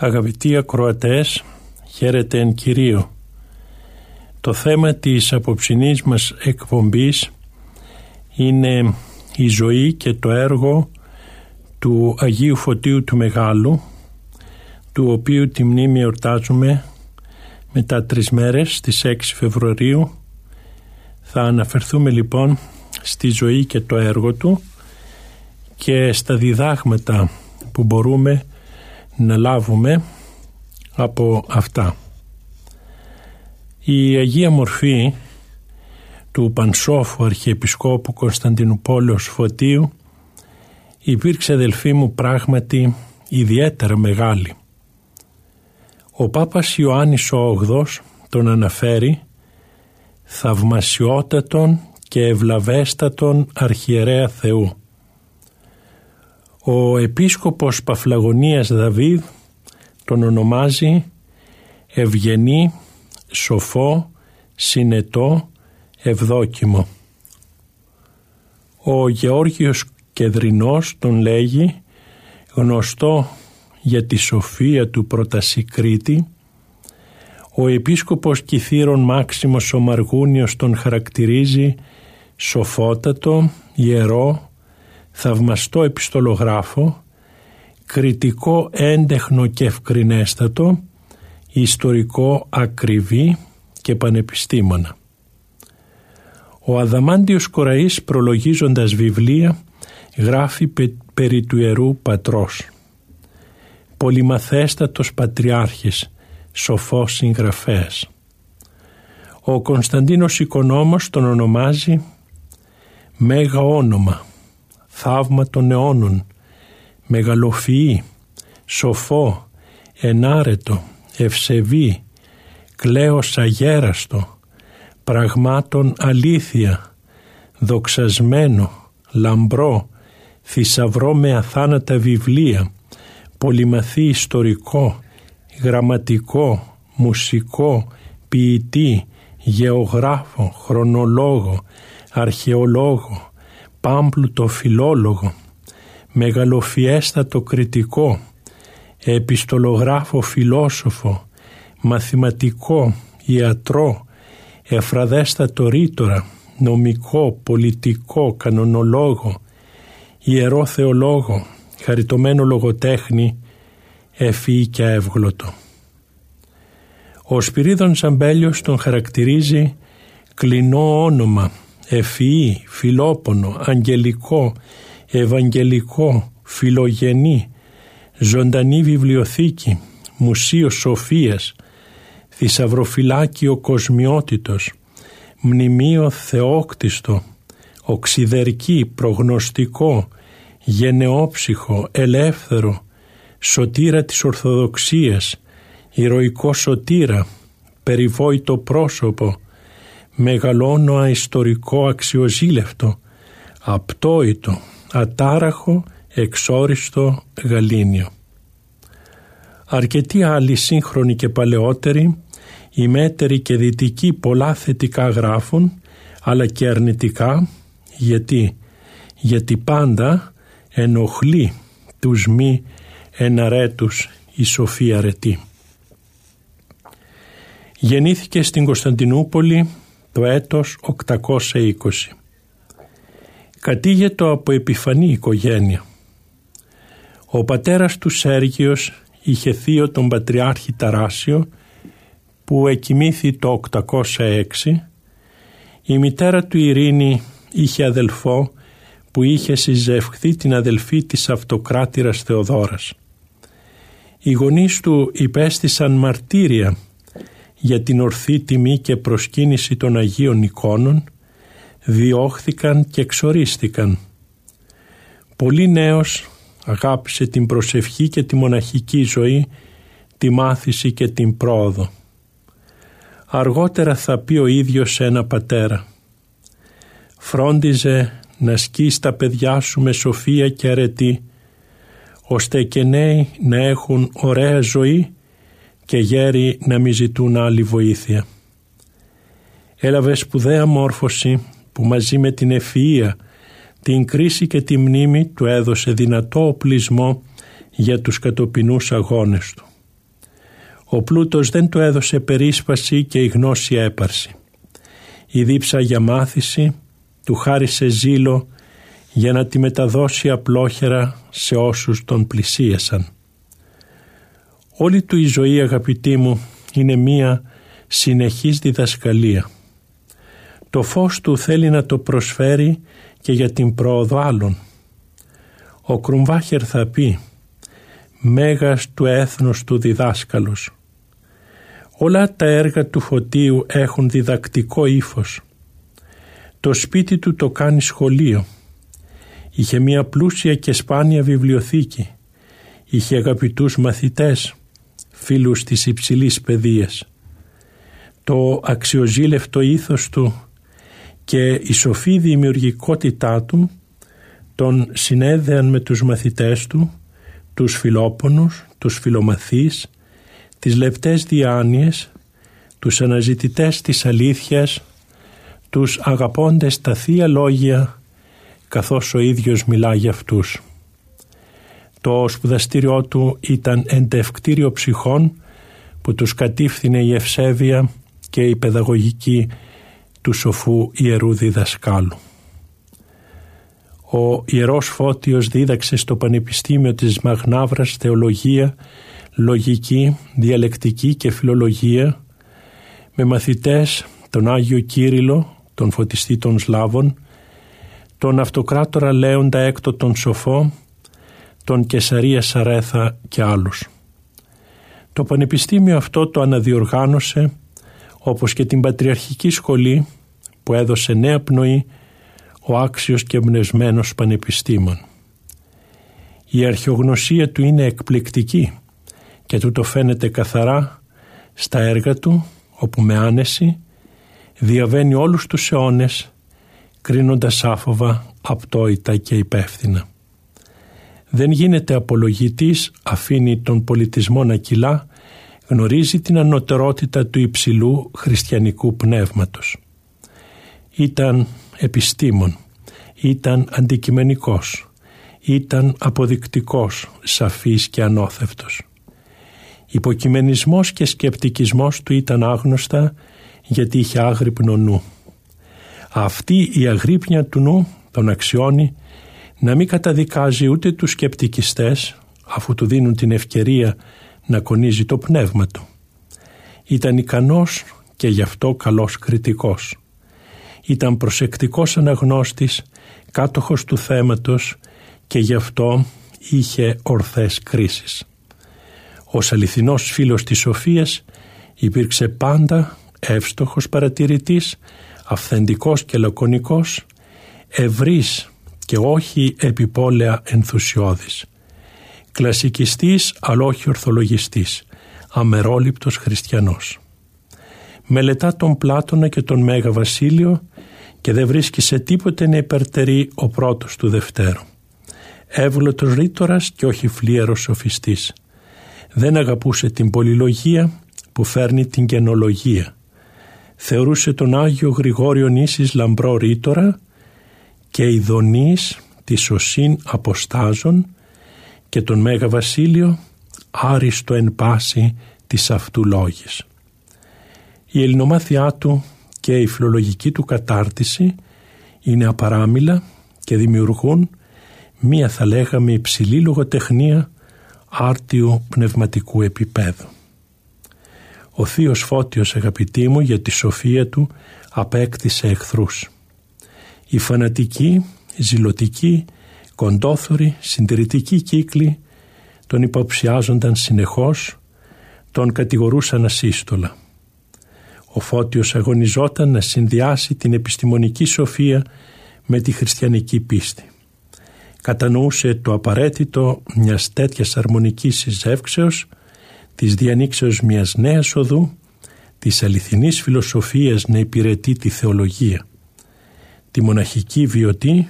Αγαπητοί ακροατές, χαίρετε εν Κυρίω. Το θέμα της απόψινής μας εκπομπής είναι η ζωή και το έργο του Αγίου Φωτίου του Μεγάλου, του οποίου τη μνήμη εορτάζουμε μετά τρεις μέρες, στις 6 Φεβρουαρίου. Θα αναφερθούμε λοιπόν στη ζωή και το έργο του και στα διδάγματα που μπορούμε να λάβουμε από αυτά. Η Αγία Μορφή του Πανσόφου Αρχιεπισκόπου Κωνσταντινούπολεως Φωτίου υπήρξε αδελφή μου πράγματι ιδιαίτερα μεγάλη. Ο Πάπας Ιωάννης ο Όγδος τον αναφέρει θαυμασιότατον και ευλαβέστατον αρχιερέα Θεού. Ο επίσκοπος Παφλαγωνίας Δαβίδ τον ονομάζει ευγενή, σοφό, συνετό, ευδόκιμο. Ο Γεώργιος Κεδρινός τον λέγει γνωστό για τη σοφία του πρωτασικρίτη ο επίσκοπος Κιθήρων Μάξιμος ο Μαργούνιος τον χαρακτηρίζει σοφότατο, ιερό, θαυμαστό επιστολογράφο, κριτικό έντεχνο και ευκρινέστατο, ιστορικό ακριβή και πανεπιστήμονα. Ο Αδαμάντιος Κοραής προλογίζοντας βιβλία γράφει περί του Ιερού Πατρός. Πολυμαθέστατος Πατριάρχης, σοφός συγγραφέας. Ο Κωνσταντίνος Οικονόμος τον ονομάζει «Μέγα όνομα», θαύμα των αιώνων, μεγαλοφυή, σοφό, ενάρετο, ευσεβή, κλαίος αγέραστο, πραγμάτων αλήθεια, δοξασμένο, λαμπρό, θησαυρό με αθάνατα βιβλία, πολυμαθή ιστορικό, γραμματικό, μουσικό, ποιητή, γεωγράφο, χρονολόγο, αρχαιολόγο, πάμπλουτο φιλόλογο, μεγαλοφιέστατο κριτικό, επιστολογράφο φιλόσοφο, μαθηματικό, ιατρό, εφραδέστατο ρήτορα, νομικό, πολιτικό, κανονολόγο, ιερό θεολόγο, χαριτωμένο λογοτέχνη, ευφυή και εύγλωτο. Ο Σπυρίδων Σαμπέλιος τον χαρακτηρίζει κλεινό όνομα, ευφυή, φιλόπονο, αγγελικό, ευαγγελικό, φιλογενή, ζωντανή βιβλιοθήκη, μουσείο σοφίας, θησαυροφυλάκιο κοσμιότητος, μνημείο θεόκτιστο, οξυδερκή, προγνωστικό, γενεόψυχο, ελεύθερο, σωτήρα της Ορθοδοξίας, ηρωικό σωτήρα, περιβόητο πρόσωπο, μεγαλώνω αιστορικό αξιοζήλευτο, απτόητο, ατάραχο, εξόριστο γαλήνιο. Αρκετοί άλλοι σύγχρονοι και παλαιότεροι, οι μέτεροι και δυτικοί πολλά θετικά γράφουν, αλλά και αρνητικά, γιατί, γιατί πάντα ενοχλεί τους μη εναρέτους η σοφία αρετή. Γεννήθηκε στην Κωνσταντινούπολη το έτος 820. Κατήγετο από επιφανή οικογένεια. Ο πατέρας του Σέργιος είχε θείο τον Πατριάρχη Ταράσιο που εκοιμήθη το 806. Η μητέρα του Ειρήνη είχε αδελφό που είχε συζευχθεί την αδελφή της αυτοκράτηρας Θεοδόρας. Οι γονείς του υπέστησαν μαρτύρια για την ορθή τιμή και προσκύνηση των Αγίων εικόνων, διώχθηκαν και εξορίστηκαν. Πολύ νέος αγάπησε την προσευχή και τη μοναχική ζωή, τη μάθηση και την πρόοδο. Αργότερα θα πει ο ίδιος σε ένα πατέρα «Φρόντιζε να σκείς τα παιδιά σου με σοφία και αρετή, ώστε και νέοι να έχουν ωραία ζωή και γέροι να μη ζητούν άλλη βοήθεια. Έλαβε σπουδαία μόρφωση που μαζί με την ευφυΐα, την κρίση και τη μνήμη του έδωσε δυνατό οπλισμό για τους κατοπινούς αγώνες του. Ο πλούτος δεν του έδωσε περίσπαση και η γνώση έπαρση. Η δίψα για μάθηση του χάρισε ζήλο για να τη μεταδώσει απλόχερα σε όσους τον πλησίασαν. Όλη του η ζωή αγαπητοί μου είναι μία συνεχής διδασκαλία. Το φως του θέλει να το προσφέρει και για την πρόοδο άλλων. Ο Κρουμβάχερ θα πει «Μέγας του έθνους του διδάσκαλος». Όλα τα έργα του Φωτίου έχουν διδακτικό ύφος. Το σπίτι του το κάνει σχολείο. Είχε μία πλούσια και σπάνια βιβλιοθήκη. Είχε αγαπητούς μαθητές, φίλους της υψηλής παιδείας. Το αξιοζήλευτο ήθος του και η σοφή δημιουργικότητά του τον συνέδεαν με τους μαθητές του, τους φιλόπονους, τους φιλομαθείς, τις λεπτές διάνοιες, τους αναζητητές της αλήθειας, τους αγαπώντες τα Θεία Λόγια καθώς ο ίδιος μιλά για αυτούς. Το σπουδαστήριό του ήταν εντευκτήριο ψυχών που τους κατήφθηνε η ευσέβεια και η παιδαγωγική του σοφού ιερού διδασκάλου. Ο Ιερός Φώτιος δίδαξε στο Πανεπιστήμιο της Μαγνάβρας θεολογία, λογική, διαλεκτική και φιλολογία με μαθητές τον Άγιο Κύριλο, τον φωτιστή των Σλάβων, τον αυτοκράτορα Λέοντα έκτο τον Σοφό, τον Κεσαρία Σαρέθα και άλλους. Το πανεπιστήμιο αυτό το αναδιοργάνωσε όπως και την Πατριαρχική Σχολή που έδωσε νέα πνοή ο άξιος και εμπνευσμένος πανεπιστήμων. Η αρχαιογνωσία του είναι εκπληκτική και τούτο φαίνεται καθαρά στα έργα του όπου με άνεση διαβαίνει όλους τους αιώνες κρίνοντας άφοβα, απτόητα και υπεύθυνα. Δεν γίνεται απολογητής, αφήνει τον πολιτισμό να κυλά, γνωρίζει την ανωτερότητα του υψηλού χριστιανικού πνεύματος. Ήταν επιστήμον, ήταν αντικειμενικός, ήταν αποδεικτικός, σαφής και ανώθευτος. Υποκειμενισμός και σκεπτικισμός του ήταν άγνωστα γιατί είχε άγρυπνο νου. Αυτή η αγρύπνια του νου τον αξιώνει να μην καταδικάζει ούτε τους σκεπτικιστές αφού του δίνουν την ευκαιρία να κονίζει το πνεύμα του. Ήταν ικανός και γι' αυτό καλός κριτικός. Ήταν προσεκτικός αναγνώστης, κάτοχος του θέματος και γι' αυτό είχε ορθές κρίσεις. Ως αληθινός φίλος της Σοφίας υπήρξε πάντα εύστοχος παρατηρητής, αυθεντικός και λακωνικός, ευρύς και όχι επιπόλαια ενθουσιώδης. Κλασικιστής αλλά όχι ορθολογιστής, αμερόληπτος χριστιανός. Μελετά τον Πλάτωνα και τον Μέγα Βασίλειο και δεν βρίσκει σε τίποτε να υπερτερεί ο πρώτος του Δευτέρου. Εύγλωτος ρήτορας και όχι φλίαρος σοφιστής. Δεν αγαπούσε την πολυλογία που φέρνει την καινολογία θεωρούσε τον Άγιο Γρηγόριο Νήσης λαμπρό ρήτορα και ειδονής της σωσήν αποστάζων και τον Μέγα Βασίλειο άριστο εν πάση της αυτού λόγης. Η ελληνομάθειά του και η φιλολογική του κατάρτιση είναι απαράμιλα και δημιουργούν μία θα λέγαμε υψηλή λογοτεχνία άρτιου πνευματικού επίπεδου. Ο θείος Φώτιος αγαπητή μου για τη σοφία του απέκτησε εχθρούς. Οι φανατικοί, οι ζηλωτικοί, κοντόθωροι, συντηρητικοί κύκλοι τον υποψιάζονταν συνεχώς, τον κατηγορούσαν ασύστολα. Ο Φώτιος αγωνιζόταν να συνδυάσει την επιστημονική σοφία με τη χριστιανική πίστη. Κατανοούσε το απαραίτητο μιας τέτοιας αρμονικής συζεύξεως, της διανοίξεως μιας νέας οδού, της αληθινής φιλοσοφίας να υπηρετεί τη θεολογία. Τη μοναχική βιωτή,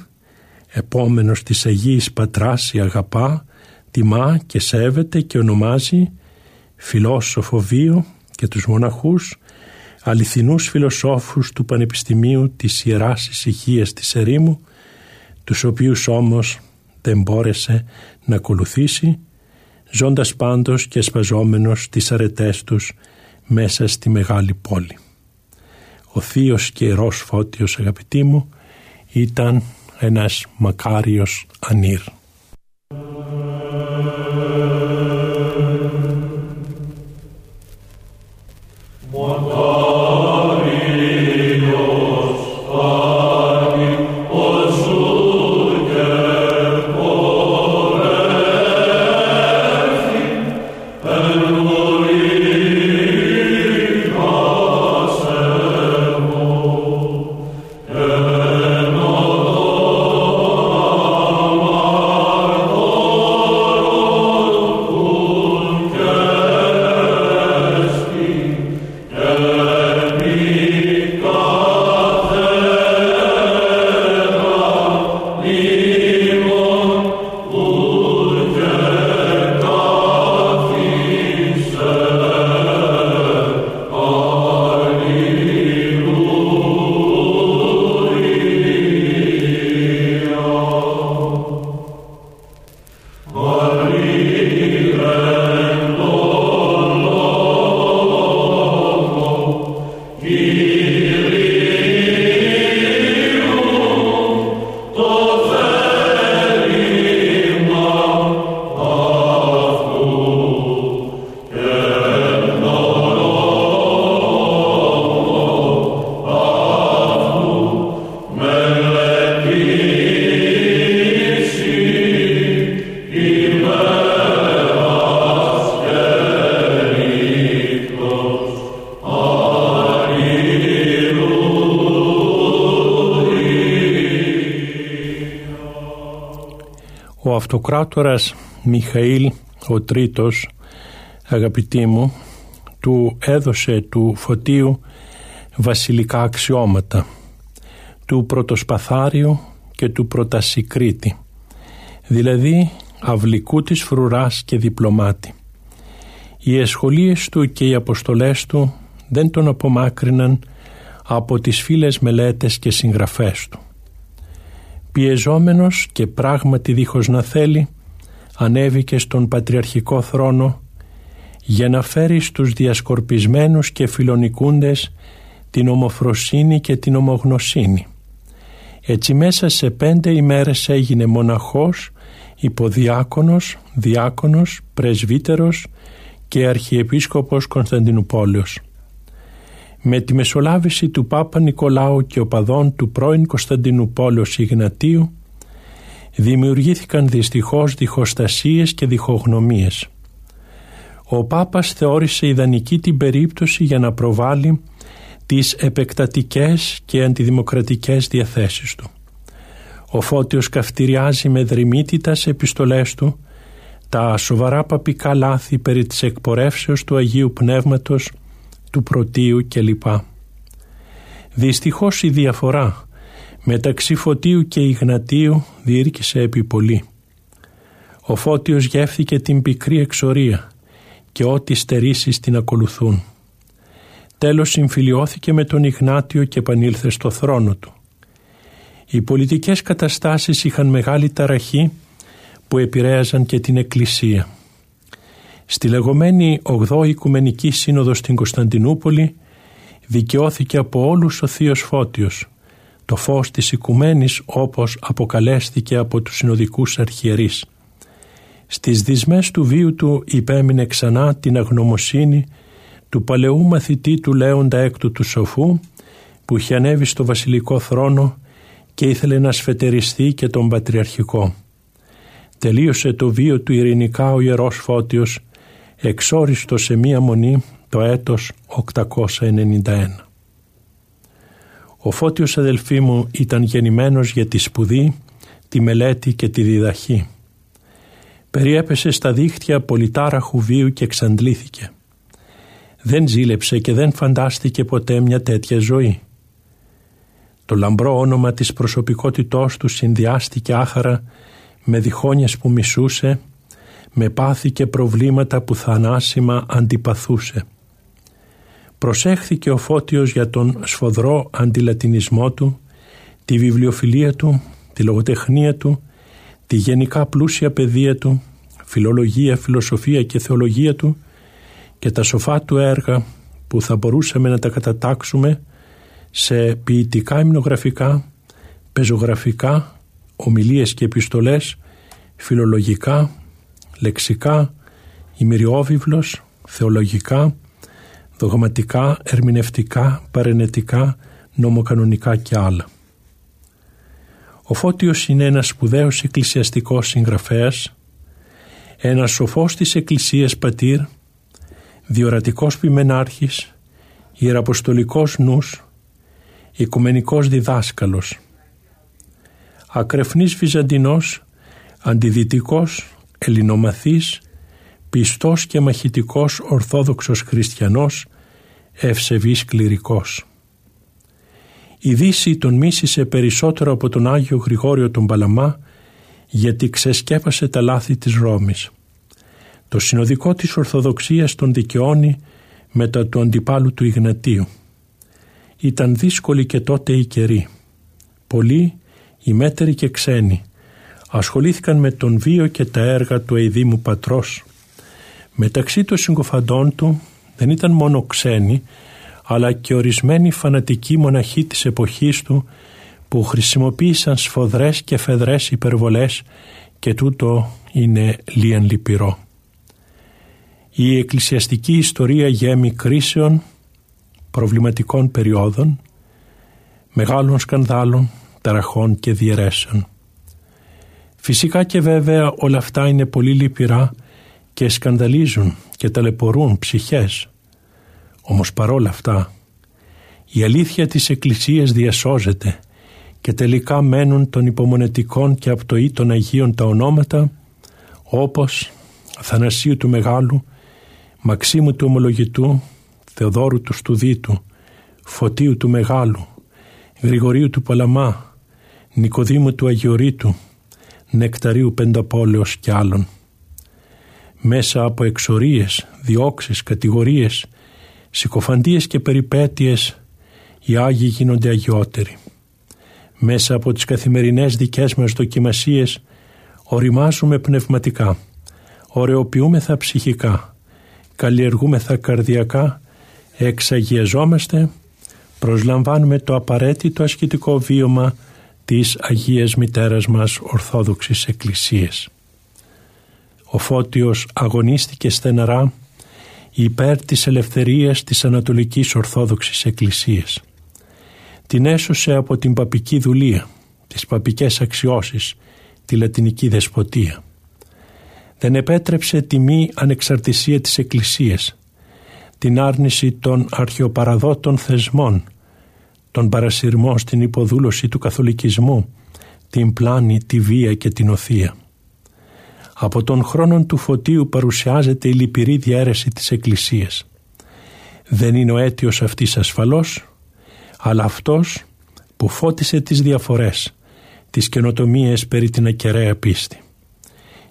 επόμενος της Αγίης Πατράς η αγαπά, τιμά και σέβεται και ονομάζει φιλόσοφο βίο και τους μοναχούς αληθινούς φιλοσόφους του Πανεπιστημίου της Ιεράς Ησυχίας της Ερήμου, τους οποίους όμως δεν μπόρεσε να ακολουθήσει, ζώντας πάντως και σπαζόμενος τις αρετές τους μέσα στη μεγάλη πόλη. Ο θείος και ιερός Φώτιος αγαπητοί μου ήταν ένας μακάριος ανήρ. Αυτοκράτορας Μιχαήλ ο τρίτος αγαπητοί μου του έδωσε του Φωτίου βασιλικά αξιώματα του πρωτοσπαθάριου και του πρωτασικρίτη δηλαδή αυλικού της φρουράς και διπλωμάτη. Οι εσχολίες του και οι αποστολές του δεν τον απομάκρυναν από τις φίλες μελέτες και συγγραφές του πιεζόμενος και πράγματι δίχως να θέλει, ανέβηκε στον πατριαρχικό θρόνο για να φέρει στους διασκορπισμένους και φιλονικούντες την ομοφροσύνη και την ομογνωσύνη. Έτσι μέσα σε πέντε ημέρες έγινε μοναχός, υποδιάκονος, διάκονος, πρεσβύτερος και αρχιεπίσκοπος Κωνσταντινούπολεως με τη μεσολάβηση του Πάπα Νικολάου και οπαδών του πρώην Κωνσταντινού Πόλος Ιγνατίου δημιουργήθηκαν δυστυχώς διχοστασίες και διχογνωμίες. Ο Πάπας θεώρησε ιδανική την περίπτωση για να προβάλλει τις επεκτατικές και αντιδημοκρατικές διαθέσεις του. Ο Φώτιος καυτηριάζει με δρυμύτητα σε επιστολές του τα σοβαρά παπικά λάθη περί της εκπορεύσεως του Αγίου Πνεύματος του Πρωτίου κλπ. Δυστυχώς η διαφορά μεταξύ Φωτίου και Ιγνατίου διήρκησε επί πολύ. Ο Φώτιος γεύθηκε την πικρή εξορία και ό,τι στερήσεις την ακολουθούν. Τέλος συμφιλιώθηκε με τον Ιγνάτιο και επανήλθε στο θρόνο του. Οι πολιτικές καταστάσεις είχαν μεγάλη ταραχή που επηρέαζαν και την Εκκλησία. Στη λεγόμενη 8η Οικουμενική Σύνοδο στην Κωνσταντινούπολη δικαιώθηκε από όλους ο Θείος Φώτιος, το φως της οικουμένης όπως αποκαλέστηκε από τους συνοδικούς αρχιερείς. Στις δυσμές του βίου του υπέμεινε ξανά την αγνωμοσύνη του παλαιού μαθητή του Λέοντα έκτου του Σοφού που είχε ανέβει στο βασιλικό θρόνο και ήθελε να σφετεριστεί και τον πατριαρχικό. Τελείωσε το βίο του ειρηνικά ο Ιερός Φώτιος εξόριστο σε μία μονή το έτος 891. Ο Φώτιος αδελφοί μου ήταν γεννημένος για τη σπουδή, τη μελέτη και τη διδαχή. Περιέπεσε στα δίχτυα πολυτάραχου βίου και εξαντλήθηκε. Δεν ζήλεψε και δεν φαντάστηκε ποτέ μια τέτοια ζωή. Το λαμπρό όνομα της προσωπικότητός του συνδυάστηκε άχαρα με διχόνιες που μισούσε, με πάθη και προβλήματα που θανάσιμα αντιπαθούσε. Προσέχθηκε ο Φώτιος για τον σφοδρό αντιλατινισμό του, τη βιβλιοφιλία του, τη λογοτεχνία του, τη γενικά πλούσια παιδεία του, φιλολογία, φιλοσοφία και θεολογία του και τα σοφά του έργα που θα μπορούσαμε να τα κατατάξουμε σε ποιητικά υμνογραφικά, πεζογραφικά, ομιλίες και επιστολές, φιλολογικά, λεξικά, ημιριόβιβλος, θεολογικά, δογματικά, ερμηνευτικά, παρενετικά, νομοκανονικά και άλλα. Ο Φώτιος είναι ένας σπουδαίος εκκλησιαστικός συγγραφέας, ένας σοφός της Εκκλησίας πατήρ, διορατικός ποιμενάρχης, ιεραποστολικός νους, οικουμενικός διδάσκαλος, ακρεφνής Βυζαντινός, αντιδυτικός, ελληνομαθής, πιστός και μαχητικός ορθόδοξος χριστιανός, ευσεβής κληρικός. Η Δύση τον μίσησε περισσότερο από τον Άγιο Γρηγόριο τον Παλαμά γιατί ξεσκέπασε τα λάθη της Ρώμης. Το συνοδικό της Ορθοδοξίας τον δικαιώνει μετά του αντιπάλου του Ιγνατίου. Ήταν δύσκολη και τότε η καιρή. Πολλοί, οι μέτεροι και ξένοι, ασχολήθηκαν με τον βίο και τα έργα του Αιδήμου Πατρός. Μεταξύ των συγκοφαντών του δεν ήταν μόνο ξένοι, αλλά και ορισμένοι φανατικοί μοναχοί της εποχής του που χρησιμοποίησαν σφοδρές και φεδρές υπερβολές και τούτο είναι λίαν λυπηρό. Η εκκλησιαστική ιστορία γέμει κρίσεων, προβληματικών περιόδων, μεγάλων σκανδάλων, ταραχών και διαιρέσεων. Φυσικά και βέβαια όλα αυτά είναι πολύ λυπηρά και σκανδαλίζουν και ταλαιπωρούν ψυχές. Όμως παρόλα αυτά η αλήθεια της Εκκλησίας διασώζεται και τελικά μένουν των υπομονετικών και απτοή των Αγίων τα ονόματα όπως Αθανασίου του Μεγάλου, Μαξίμου του Ομολογητού, Θεοδόρου του Στουδίτου, Φωτίου του Μεγάλου, Γρηγορίου του Παλαμά, Νικοδήμου του Αγιορείτου, Νεκταρίου Πενταπόλεως και άλλων. Μέσα από εξορίες, διώξεις, κατηγορίες, συκοφαντίες και περιπέτειες οι Άγιοι γίνονται αγιότεροι. Μέσα από τις καθημερινές δικές μας δοκιμασίες οριμάζουμε πνευματικά, ωρεοποιούμεθα ψυχικά, καλλιεργούμεθα καρδιακά, εξαγιαζόμαστε, προσλαμβάνουμε το απαραίτητο ασκητικό βίωμα της Αγίας Μητέρας μας Ορθόδοξης Εκκλησίας. Ο Φώτιος αγωνίστηκε στεναρά υπέρ της ελευθερίας της Ανατολικής Ορθόδοξης Εκκλησίας την έσωσε από την παπική δουλεία, τις παπικές αξιώσεις, τη λατινική δεσποτεία. Δεν επέτρεψε τη μη ανεξαρτησία της Εκκλησίας, την άρνηση των αρχαιοπαραδότων θεσμών, τον παρασυρμό στην υποδούλωση του καθολικισμού, την πλάνη, τη βία και την οθεία. Από τον χρόνο του φωτίου παρουσιάζεται η λυπηρή διαίρεση της Εκκλησίας. Δεν είναι ο αίτιος αυτής ασφαλώς, αλλά αυτός που φώτισε τις διαφορές, τις καινοτομίες περί την ακεραία πίστη.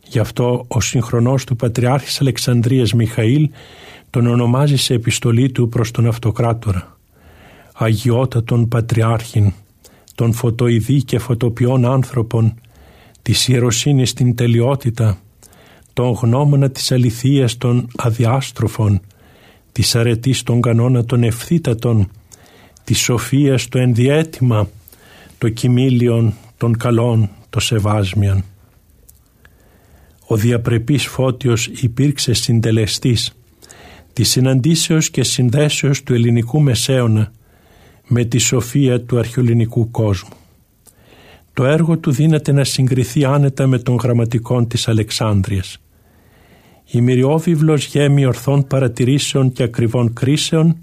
Γι' αυτό ο συγχρονός του Πατριάρχης Αλεξανδρίας Μιχαήλ τον ονομάζει σε επιστολή του προς τον Αυτοκράτορα. Αγιότατον Πατριάρχην, των φωτοειδή και φωτοποιών άνθρωπων, της ιεροσύνης στην τελειότητα, των γνώμονα της αληθείας των αδιάστροφων, της αρετής των κανόνα των ευθύτατων, της σοφίας στο ενδιέτημα, το κοιμήλιον των καλών το σεβάσμιαν. Ο διαπρεπής Φώτιος υπήρξε συντελεστής της συναντήσεως και συνδέσεως του ελληνικού μεσαίωνα με τη σοφία του αρχαιολινικού κόσμου. Το έργο του δύναται να συγκριθεί άνετα με των γραμματικών της Αλεξάνδρειας. Η μυριόβιβλος γέμει ορθών παρατηρήσεων και ακριβών κρίσεων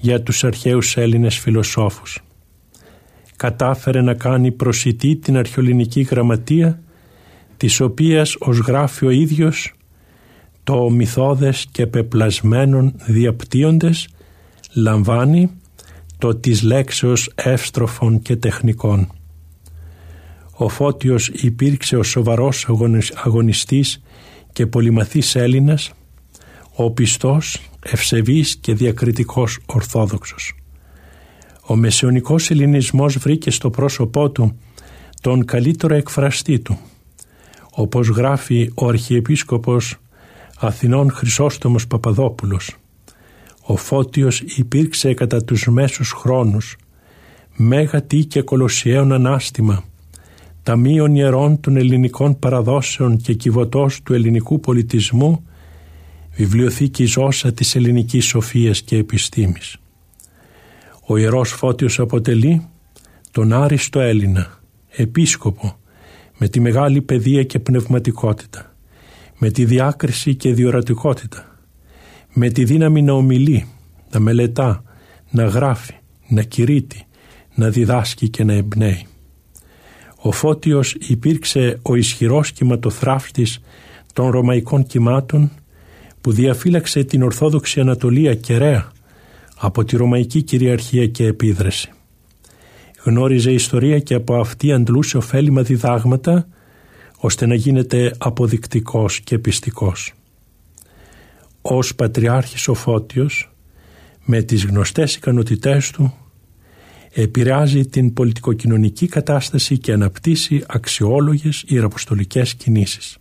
για τους αρχαίους Έλληνες φιλοσόφους. Κατάφερε να κάνει προσιτή την αρχαιολινική γραμματεία της οποίας ως γράφει ο ίδιος το μυθώδες και πεπλασμένων διαπτύοντες λαμβάνει το της λέξεως εύστροφων και τεχνικών. Ο Φώτιος υπήρξε ο σοβαρός αγωνιστής και πολυμαθής Έλληνας, ο πιστός, ευσεβής και διακριτικός Ορθόδοξος. Ο μεσαιωνικός ελληνισμός βρήκε στο πρόσωπό του τον καλύτερο εκφραστή του. Όπως γράφει ο Αρχιεπίσκοπος Αθηνών Χρυσόστομος Παπαδόπουλος ο Φώτιος υπήρξε κατά τους μέσους χρόνους μέγατη και κολοσιαίων ανάστημα ταμείων ιερών των ελληνικών παραδόσεων και κυβωτός του ελληνικού πολιτισμού βιβλιοθήκη ζώσα της ελληνικής σοφίας και επιστήμης. Ο Ιερός Φώτιος αποτελεί τον άριστο Έλληνα, επίσκοπο, με τη μεγάλη παιδεία και πνευματικότητα, με τη διάκριση και διορατικότητα, με τη δύναμη να ομιλεί, να μελετά, να γράφει, να κηρύττει, να διδάσκει και να εμπνέει. Ο Φώτιος υπήρξε ο ισχυρός κυματοθράφτης των ρωμαϊκών κυμάτων που διαφύλαξε την Ορθόδοξη Ανατολία κεραία από τη Ρωμαϊκή κυριαρχία και επίδραση. Γνώριζε ιστορία και από αυτή αντλούσε ωφέλιμα διδάγματα ώστε να γίνεται αποδεικτικός και πιστικός. Ως Πατριάρχης ο Φώτιος με τις γνωστές ικανότητές του επηρεάζει την πολιτικοκοινωνική κατάσταση και αναπτύσσει αξιόλογες ιεραποστολικές κινήσεις.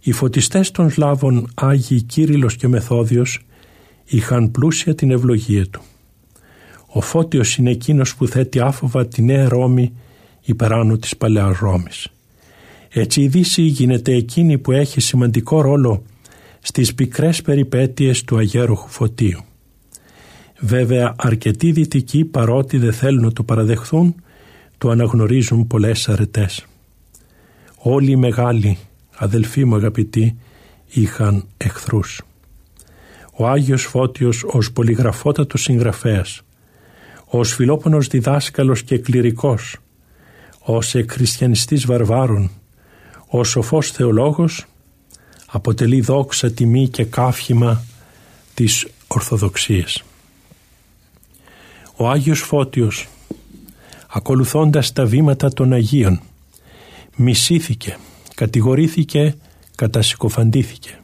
Οι φωτιστές των Σλάβων Άγιοι Κύριλλος και Μεθόδιος είχαν πλούσια την ευλογία του. Ο Φώτιος είναι εκείνος που θέτει άφοβα τη Νέα Ρώμη υπεράνω της Παλαιάς Ρώμης. Έτσι η Δύση γίνεται εκείνη που έχει σημαντικό ρόλο στις πικρές περιπέτειες του αγέροχου Φωτίου. Βέβαια αρκετοί δυτικοί παρότι δεν θέλουν να το παραδεχθούν το αναγνωρίζουν πολλές αρετές. Όλοι οι μεγάλοι, αδελφοί μου αγαπητοί, είχαν εχθρούς. Ο Άγιος Φώτιος ως πολυγραφότατος συγγραφέας, ως φιλόπονος διδάσκαλος και κληρικός, ως εκχριστιανιστής βαρβάρων, ως σοφός θεολόγος, αποτελεί δόξα, τιμή και κάφημα της Ορθοδοξίας. Ο Άγιος Φώτιος, ακολουθώντας τα βήματα των Αγίων, μισήθηκε, κατηγορήθηκε, κατασυκοφαντήθηκε.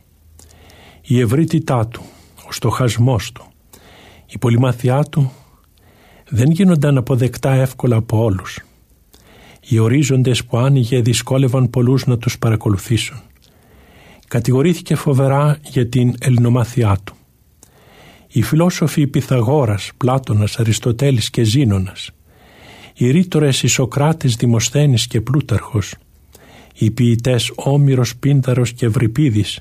Η ευρύτητά του, ο στοχασμός του, η πολυμαθιά του δεν γίνονταν αποδεκτά εύκολα από όλους. Οι ορίζοντες που άνοιγε δυσκόλευαν πολλούς να τους παρακολουθήσουν. Κατηγορήθηκε φοβερά για την ελληνομάθειά του. Οι φιλόσοφοι Πυθαγόρας, Πλάτωνας, Αριστοτέλης και Ζήνωνας, οι ρήτορες Ισοκράτης, Δημοσθένης και Πλούταρχος, οι ποιητές Όμηρος, Πίνδαρος και Βρυπίδης,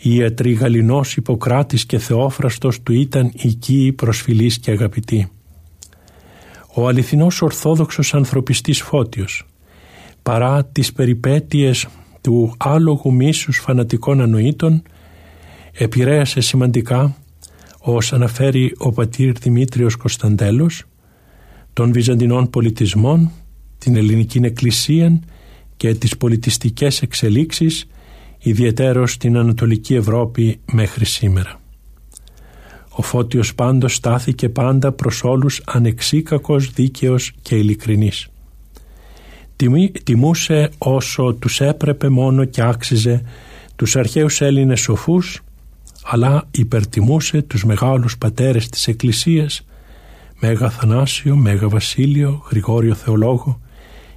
οι ιατροί Γαλινός, Ιπποκράτης και Θεόφραστος του ήταν οικοί, προσφυλής και αγαπητοί. Ο αληθινός Ορθόδοξος ανθρωπιστής Φώτιος, παρά τις περιπέτειες του άλογου μίσους φανατικών ανοήτων, επηρέασε σημαντικά ως αναφέρει ο πατήρ Δημήτριος Κωνσταντέλος, των Βυζαντινών πολιτισμών, την ελληνική εκκλησία και τις πολιτιστικές εξελίξεις, ιδιαιτέρως στην Ανατολική Ευρώπη μέχρι σήμερα. Ο Φώτιος πάντως στάθηκε πάντα προς όλους ανεξίκακος, δίκαιος και ειλικρινής. Τιμούσε όσο τους έπρεπε μόνο και άξιζε τους αρχαίους Έλληνες σοφούς αλλά υπερτιμούσε τους μεγάλους πατέρες της Εκκλησίας Μέγα Θανάσιο, Μέγα Βασίλειο, Γρηγόριο Θεολόγο,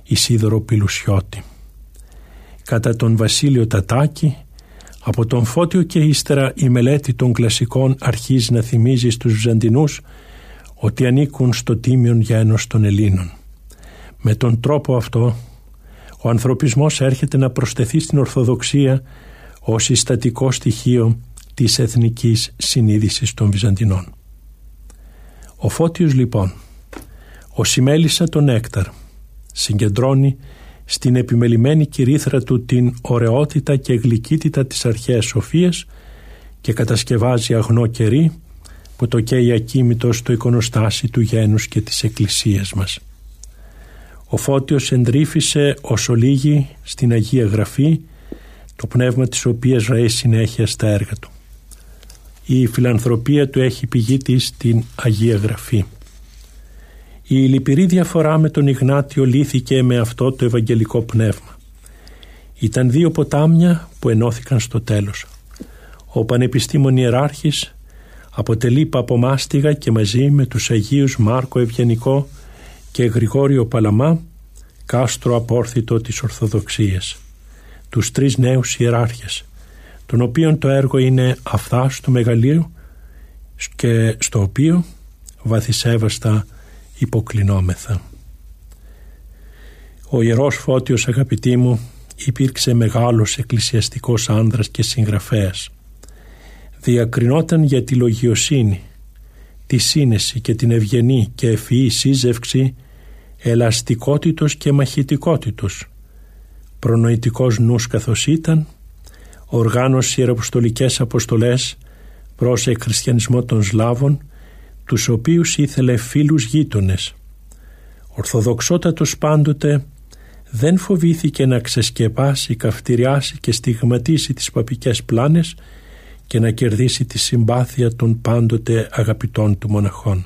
Ισίδωρο Πιλουσιώτη. Κατά τον Βασίλειο Τατάκη, από τον Φώτιο και ύστερα η μελέτη των κλασικών αρχίζει να θυμίζει στους Βυζαντινούς ότι ανήκουν στο τίμιον γένος των Ελλήνων. Με τον τρόπο αυτό ο ανθρωπισμός έρχεται να προσθεθεί στην Ορθοδοξία ως συστατικό στοιχείο της εθνικής συνείδησης των Βυζαντινών. Ο Φώτιος λοιπόν, ο Σιμέλισσα τον Έκταρ, συγκεντρώνει στην επιμελημένη κυρίθρα του την ωραιότητα και γλυκύτητα της αρχαίας σοφίας και κατασκευάζει αγνό κερί που το καίει ακίμητο στο εικονοστάσι του γένους και της εκκλησίας μας. Ο Φώτιος εντρίφησε ως ολίγη στην Αγία Γραφή το πνεύμα της οποίας ραεί συνέχεια στα έργα του. Η φιλανθρωπία του έχει πηγή της στην Αγία Γραφή. Η λυπηρή διαφορά με τον Ιγνάτιο λύθηκε με αυτό το Ευαγγελικό πνεύμα. Ήταν δύο ποτάμια που ενώθηκαν στο τέλος. Ο Πανεπιστήμων Ιεράρχης αποτελεί παπομάστιγα και μαζί με τους Αγίους Μάρκο Ευγενικό και Γρηγόριο Παλαμά κάστρο απόρθητο της Ορθοδοξίας. Τους τρεις νέους ιεράρχες των οποίων το έργο είναι του μεγαλείου και στο οποίο βαθισέβαστα υποκλεινόμεθα. Ο Ιερός Φώτιος αγαπητοί μου υπήρξε μεγάλος εκκλησιαστικός άνδρας και συγγραφέας. Διακρινόταν για τη λογιοσύνη, τη σύνεση και την ευγενή και ευφυή σύζευξη ελαστικότητος και μαχητικότητος. Προνοητικός νους καθώς ήταν, οργάνωσε ιεραποστολικές αποστολές προς εκχριστιανισμό των Σλάβων τους οποίους ήθελε φίλους γείτονες. Ορθοδοξότατος πάντοτε δεν φοβήθηκε να ξεσκεπάσει, καυτηριάσει και στιγματίσει τις παπικές πλάνες και να κερδίσει τη συμπάθεια των πάντοτε αγαπητών του μοναχών.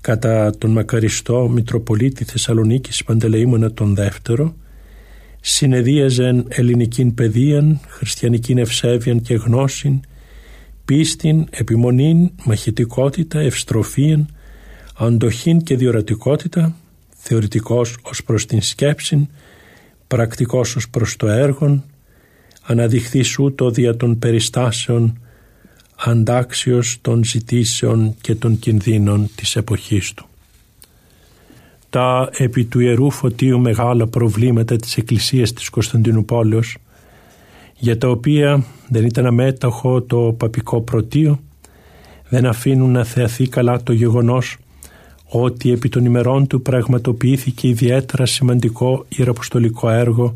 Κατά τον μακαριστό Μητροπολίτη Θεσσαλονίκης Παντελεήμονα τον δεύτερο συνεδίαζεν ελληνικήν παιδείαν, χριστιανικήν ευσέβιαν και γνώσιν πίστην, επιμονήν, μαχητικότητα, ευστροφίαν, αντοχήν και διορατικότητα, θεωρητικός ως προς την σκέψη, πρακτικός ως προς το έργον, αναδειχθείς ούτω δια των περιστάσεων, αντάξιος των ζητήσεων και των κινδύνων της εποχής του. Τα επί του Ιερού Φωτίου μεγάλα προβλήματα της Εκκλησίας της Κωνσταντινούπολεως για τα οποία δεν ήταν αμέταχο το παπικό πρωτείο, δεν αφήνουν να θεαθεί καλά το γεγονός ότι επί των ημερών του πραγματοποιήθηκε ιδιαίτερα σημαντικό ιεραποστολικό έργο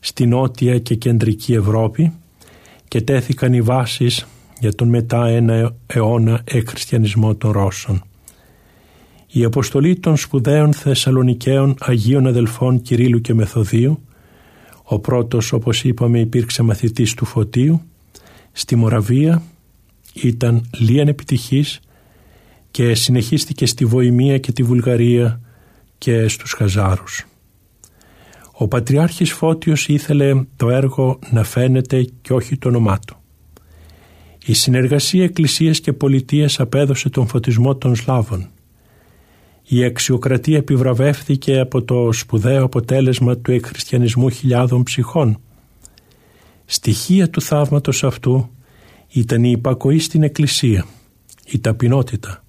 στη Νότια και Κεντρική Ευρώπη και τέθηκαν οι βάσεις για τον μετά ένα αιώνα εκχριστιανισμό των Ρώσων. Η αποστολή των σπουδαίων Θεσσαλονικαίων Αγίων Αδελφών Κυρίλου και Μεθοδίου ο πρώτος όπως είπαμε υπήρξε μαθητής του Φωτίου στη Μοραβία ήταν λίαν επιτυχής και συνεχίστηκε στη Βοημία και τη Βουλγαρία και στους Χαζάρους. Ο Πατριάρχης Φώτιος ήθελε το έργο να φαίνεται και όχι το όνομά του. Η συνεργασία εκκλησίας και πολιτείας απέδωσε τον φωτισμό των Σλάβων η αξιοκρατία επιβραβεύθηκε από το σπουδαίο αποτέλεσμα του εκχριστιανισμού χιλιάδων ψυχών. Στοιχεία του θαύματος αυτού ήταν η υπακοή στην Εκκλησία, η ταπεινότητα,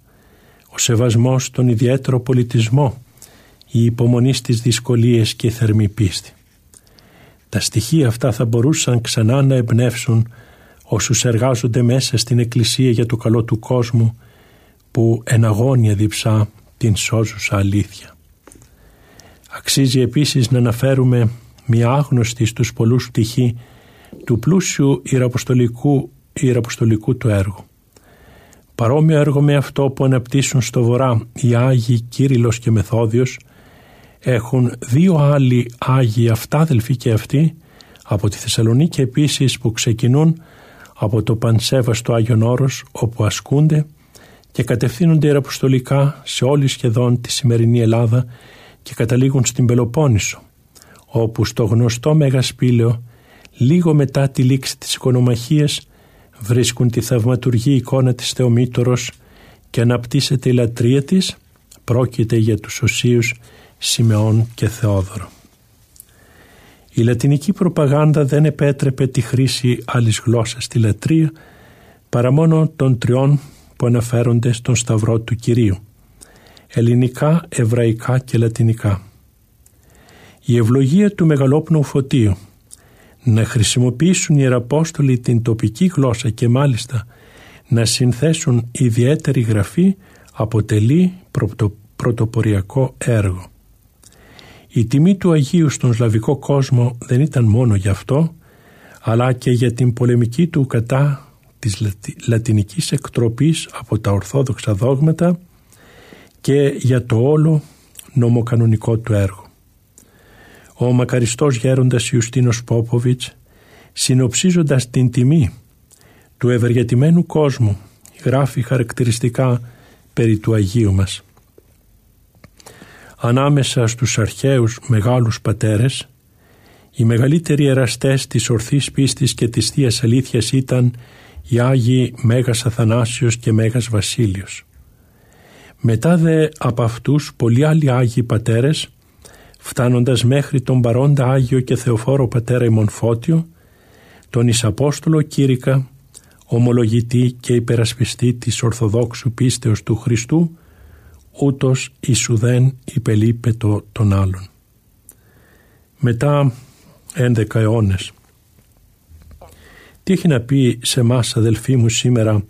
ο σεβασμός στον ιδιαίτερο πολιτισμό, η υπομονή στις δυσκολίες και η θερμή πίστη. Τα στοιχεία αυτά θα μπορούσαν ξανά να εμπνεύσουν όσους εργάζονται μέσα στην Εκκλησία για το καλό του κόσμου που εν αγώνια διψά την σώζουσα αλήθεια. Αξίζει επίσης να αναφέρουμε μια άγνωστη στους πολλούς πτυχή του πλούσιου ιεραποστολικού, ιεραποστολικού του έργου. Παρόμοιο έργο με αυτό που αναπτύσσουν στο βορρά οι Άγιοι Κύριλλος και Μεθόδιος έχουν δύο άλλοι Άγιοι αυτάδελφοι και αυτοί από τη Θεσσαλονίκη επίσης που ξεκινούν από το Πανσέβαστο Άγιον Όρος όπου ασκούνται και κατευθύνονται ιεραποστολικά σε όλη σχεδόν τη σημερινή Ελλάδα και καταλήγουν στην Πελοπόννησο, όπου στο γνωστό Μέγα Σπήλαιο, λίγο μετά τη λήξη της οικονομαχίας, βρίσκουν τη θαυματουργή εικόνα της Θεομήτωρος και αναπτύσσεται η λατρεία της, πρόκειται για τους οσίους Σιμεών και Θεόδωρο. Η λατινική προπαγάνδα δεν επέτρεπε τη χρήση άλλης γλώσσας στη λατρεία παρά μόνο των τριών που αναφέρονται στον Σταυρό του Κυρίου. Ελληνικά, Εβραϊκά και Λατινικά. Η ευλογία του μεγαλόπνου φωτίου να χρησιμοποιήσουν οι Ιεραπόστολοι την τοπική γλώσσα και μάλιστα να συνθέσουν ιδιαίτερη γραφή αποτελεί πρωτοποριακό έργο. Η τιμή του Αγίου στον σλαβικό κόσμο δεν ήταν μόνο γι' αυτό, αλλά και για την πολεμική του κατά της λατινικής εκτροπής από τα ορθόδοξα δόγματα και για το όλο νομοκανονικό του έργο. Ο μακαριστός γέροντας Ιουστίνος Πόποβιτς συνοψίζοντας την τιμή του ευεργετημένου κόσμου γράφει χαρακτηριστικά περί του Αγίου μας. Ανάμεσα στους αρχαίους μεγάλους πατέρες οι μεγαλύτεροι εραστές της ορθής πίστης και της Θείας Αλήθειας ήταν οι Άγιοι Μέγας Αθανάσιος και Μέγας Βασίλειος. Μετά δε από αυτούς πολλοί άλλοι Άγιοι πατέρες φτάνοντας μέχρι τον παρόντα Άγιο και Θεοφόρο Πατέρα Ημονφώτιο, τον Ισαπόστολο Κύρικα, ομολογητή και υπερασπιστή της Ορθοδόξου πίστεως του Χριστού, ούτως Ισουδέν υπελείπε το τον άλλον. Μετά 11 αιώνες. Τι έχει να πει σε μας αδελφοί μου σήμερα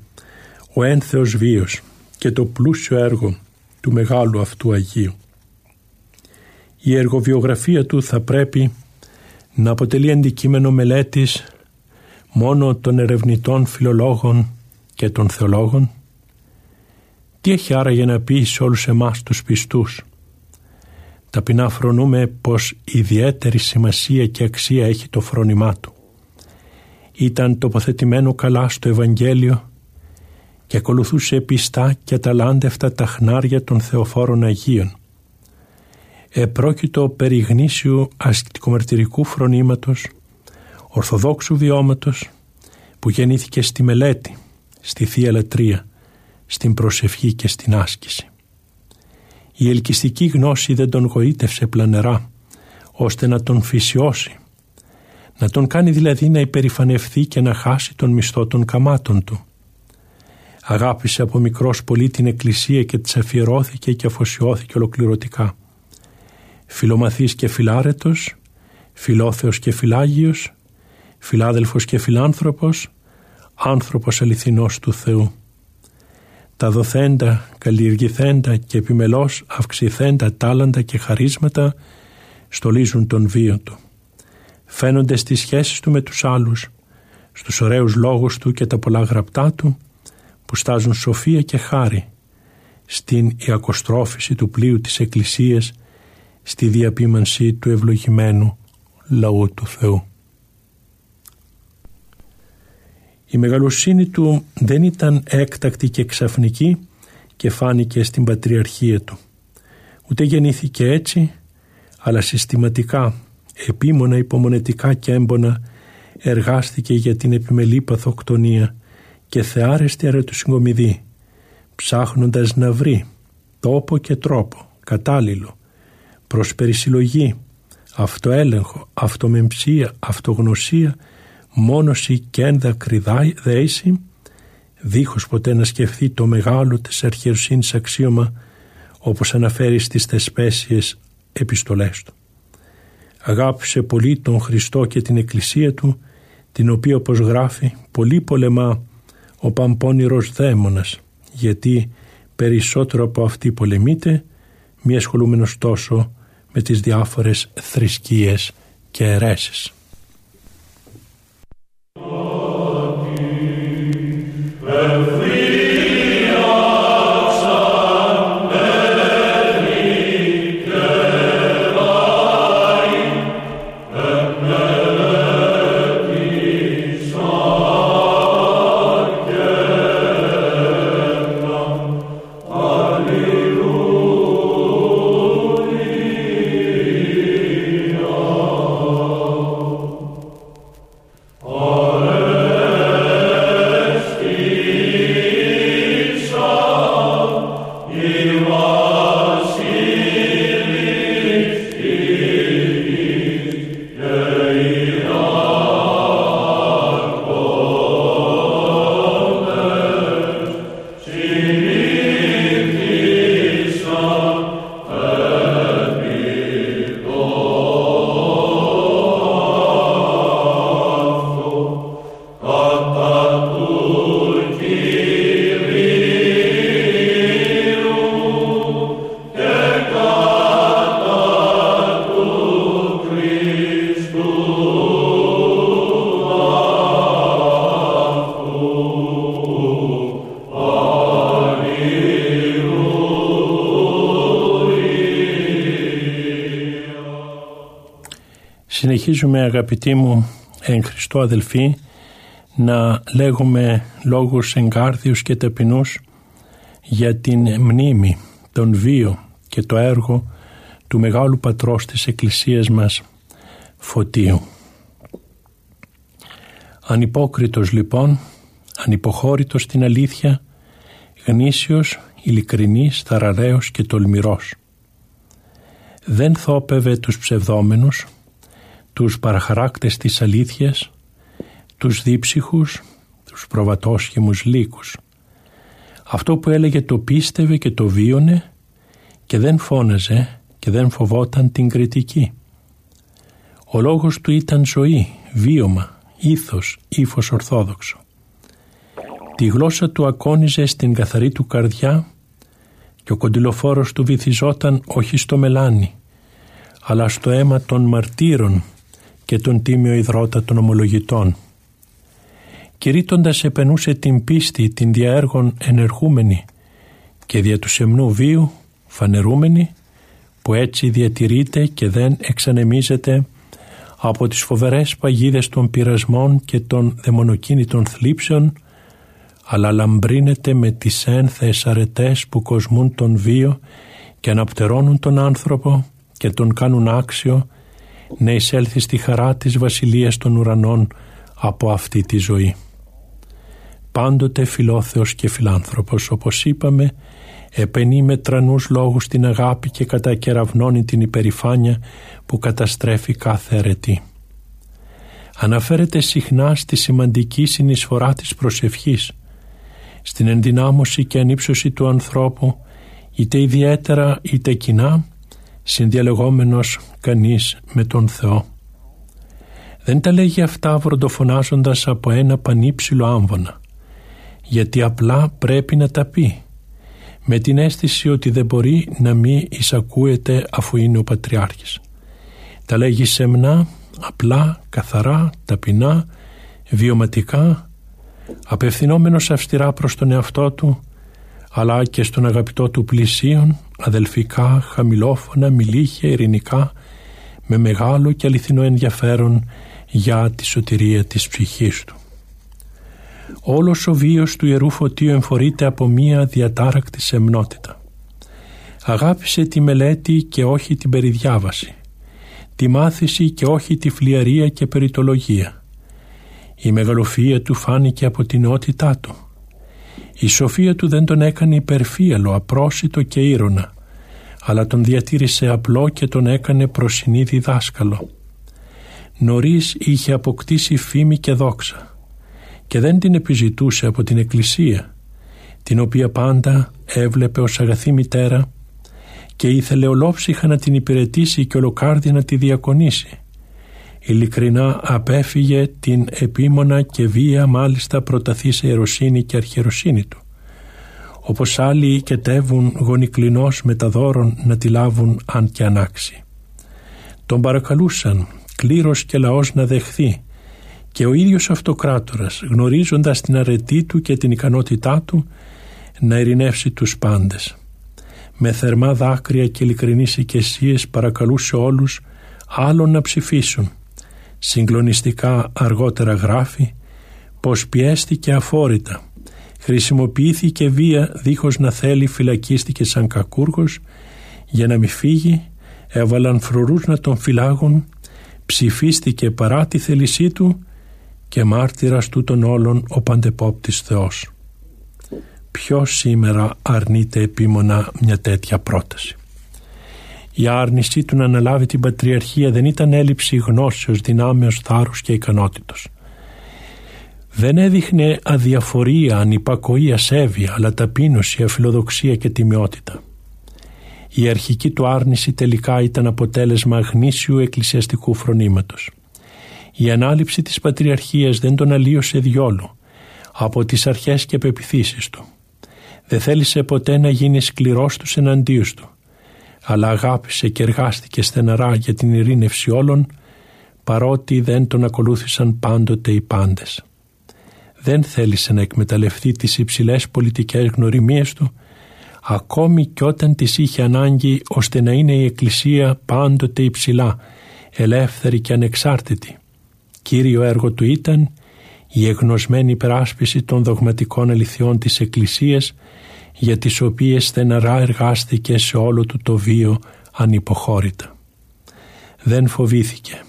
ο ένθεος βίος και το πλούσιο έργο του μεγάλου αυτού Αγίου; Η εργοβιογραφία του θα πρέπει να αποτελεί αντικείμενο μελέτης μόνο των ερευνητών φιλολόγων και των θεολόγων; Τι έχει άραγε να πει σε όλους εμάς τους πιστούς; Ταπεινά φρονούμε πως ιδιαίτερη σημασία και αξία έχει το φρόνημά του. Ήταν τοποθετημένο καλά στο Ευαγγέλιο και ακολουθούσε πιστά και αταλάντευτα τα χνάρια των Θεοφόρων Αγίων επρόκειτο περί γνήσιου ασκητικομαρτυρικού φρονήματος, ορθοδόξου βιώματος που γεννήθηκε στη μελέτη, στη Θεία Λατρεία, στην προσευχή και στην άσκηση. Η ελκυστική γνώση δεν τον γοήτευσε πλανερά, ώστε να τον φυσιώσει, να τον κάνει δηλαδή να υπερηφανευθεί και να χάσει τον μισθό των καμάτων του. Αγάπησε από μικρός πολύ την Εκκλησία και της αφιερώθηκε και αφοσιώθηκε ολοκληρωτικά φιλομαθής και φιλάρετος, φιλόθεος και φιλάγιος, φιλάδελφος και φιλάνθρωπος, άνθρωπος αληθινός του Θεού. Τα δοθέντα, καλλιεργηθέντα και επιμελώς αυξηθέντα τάλαντα και χαρίσματα στολίζουν τον βίο του. Φαίνονται στις σχέσεις του με τους άλλους, στους ωραίους λόγους του και τα πολλά γραπτά του που στάζουν σοφία και χάρη, στην ιακοστρόφηση του πλοίου της Εκκλησίας στη διαπίμανση του ευλογημένου λαού του Θεού. Η μεγαλοσύνη του δεν ήταν έκτακτη και ξαφνική και φάνηκε στην πατριαρχία του. Ούτε γεννήθηκε έτσι, αλλά συστηματικά, επίμονα, υπομονετικά και έμπονα εργάστηκε για την επιμελή παθοκτονία και θεάρεστη αρετοσυγκομιδή, ψάχνοντας να βρει τόπο και τρόπο κατάλληλο προς περισυλλογή, αυτοέλεγχο, αυτομεμψία, αυτογνωσία, μόνωση και ένδακρη δέηση, δίχως ποτέ να σκεφτεί το μεγάλο της αρχαιοσύνης αξίωμα όπως αναφέρει στις θεσπέσιες επιστολές του. Αγάπησε πολύ τον Χριστό και την Εκκλησία του, την οποία όπως γράφει πολύ πολεμά ο παμπώνυρος δαίμονας, γιατί περισσότερο από αυτή πολεμείται, μη ασχολούμενος τόσο με τις διάφορες θρησκείες και αιρέσεις. Συνεχίζουμε αγαπητοί μου εν Χριστώ αδελφοί να λέγουμε λόγους εγκάρδιους και ταπεινούς για την μνήμη, τον βίο και το έργο του Μεγάλου Πατρός της Εκκλησίας μας Φωτίου. Ανυπόκριτος λοιπόν, ανυποχώρητος στην αλήθεια, γνήσιος, ειλικρινής, θαραρέος και τολμηρός. Δεν θόπευε τους ψευδόμενους, τους παραχαράκτες της αλήθειας, τους δίψυχους, τους προβατόσχημους λύκους. Αυτό που έλεγε το πίστευε και το βίωνε και δεν φώναζε και δεν φοβόταν την κριτική. Ο λόγος του ήταν ζωή, βίωμα, ήθος, ύφος ορθόδοξο. Τη γλώσσα του ακόνιζε στην καθαρή του καρδιά και ο κοντιλοφόρος του βυθιζόταν όχι στο μελάνι, αλλά στο αίμα των μαρτύρων και τον τίμιο υδρότα των ομολογητών. Κηρύττοντας επενούσε την πίστη την διαέργων ενεργούμενη και δια του σεμνού βίου φανερούμενη που έτσι διατηρείται και δεν εξανεμίζεται από τις φοβερές παγίδες των πειρασμών και των δαιμονοκίνητων θλίψεων αλλά λαμπρύνεται με τις ένθεες αρετές που κοσμούν τον βίο και αναπτερώνουν τον άνθρωπο και τον κάνουν άξιο να εισέλθει στη χαρά της βασιλείας των ουρανών από αυτή τη ζωή. Πάντοτε φιλόθεος και φιλάνθρωπος όπως είπαμε επενεί με τρανούς λόγους την αγάπη και κατακεραυνώνει την υπερηφάνεια που καταστρέφει κάθε αιρετή. Αναφέρεται συχνά στη σημαντική συνεισφορά της προσευχής, στην ενδυνάμωση και ανύψωση του ανθρώπου, είτε ιδιαίτερα είτε κοινά, συνδιαλεγόμενος κανείς με τον Θεό. Δεν τα λέγει αυτά βροντοφωνάζοντας από ένα πανύψηλο άμβονα, γιατί απλά πρέπει να τα πει, με την αίσθηση ότι δεν μπορεί να μην εισακούεται αφού είναι ο Πατριάρχης. Τα λέγει σεμνά, απλά, καθαρά, ταπεινά, βιωματικά, απευθυνόμενος αυστηρά προς τον εαυτό του, αλλά και στον αγαπητό του πλησίον, αδελφικά, χαμηλόφωνα, μιλήχια, ειρηνικά, με μεγάλο και αληθινό ενδιαφέρον για τη σωτηρία της ψυχής του. Όλος ο βίος του Ιερού Φωτίου εμφορείται από μία διατάρακτη σεμνότητα. Αγάπησε τη μελέτη και όχι την περιδιάβαση, τη μάθηση και όχι τη φλιαρία και περιτολογία. Η μεγαλοφία του φάνηκε από την νεότητά του. Η σοφία του δεν τον έκανε υπερφύαλο, απρόσιτο και ήρωνα, αλλά τον διατήρησε απλό και τον έκανε προσινή διδάσκαλο. Νωρίς είχε αποκτήσει φήμη και δόξα και δεν την επιζητούσε από την Εκκλησία, την οποία πάντα έβλεπε ως αγαθή μητέρα και ήθελε ολόψυχα να την υπηρετήσει και ολοκάρδια να τη διακονήσει. Ειλικρινά απέφυγε την επίμονα και βία μάλιστα προταθεί σε ερωσύνη και αρχαιροσύνη του όπως άλλοι κετεύουν γονικλινός με τα δώρων να τη λάβουν αν και ανάξει. Τον παρακαλούσαν κλήρος και λαός να δεχθεί και ο ίδιος αυτοκράτορας γνωρίζοντας την αρετή του και την ικανότητά του να ειρηνεύσει τους πάντες. Με θερμά δάκρυα και ειλικρινείς οικεσίες παρακαλούσε όλους άλλων να ψηφίσουν. Συγκλονιστικά αργότερα γράφει πως πιέστηκε αφόρητα χρησιμοποιήθηκε βία δίχως να θέλει φυλακίστηκε σαν κακούργος για να μην φύγει έβαλαν φρουρούς να τον φυλάγουν ψηφίστηκε παρά τη θέλησή του και μάρτυρας του των όλων ο παντεπόπτης Θεός. Ποιος σήμερα αρνείται επίμονα μια τέτοια πρόταση; Η άρνησή του να αναλάβει την Πατριαρχία δεν ήταν έλλειψη γνώσεως, δυνάμεως, θάρρους και ικανότητος δεν έδειχνε αδιαφορία, ανυπακοή, ασέβεια, αλλά ταπείνωση, αφιλοδοξία και τιμιότητα. Η αρχική του άρνηση τελικά ήταν αποτέλεσμα γνήσιου εκκλησιαστικού φρονήματος. Η ανάληψη της Πατριαρχίας δεν τον αλλίωσε διόλου από τις αρχές και πεπιθήσεις του. Δεν θέλησε ποτέ να γίνει σκληρός τους εναντίους του, αλλά αγάπησε και εργάστηκε στεναρά για την ειρήνευση όλων, παρότι δεν τον ακολούθησαν πάντοτε οι πάντες δεν θέλησε να εκμεταλλευτεί τις υψηλές πολιτικές γνωριμίες του ακόμη κι όταν τις είχε ανάγκη ώστε να είναι η Εκκλησία πάντοτε υψηλά ελεύθερη και ανεξάρτητη. Κύριο έργο του ήταν η εγνωσμένη υπεράσπιση των δογματικών αληθιών της Εκκλησίας για τις οποίες στεναρά εργάστηκε σε όλο του το βίο ανυποχώρητα. Δεν φοβήθηκε,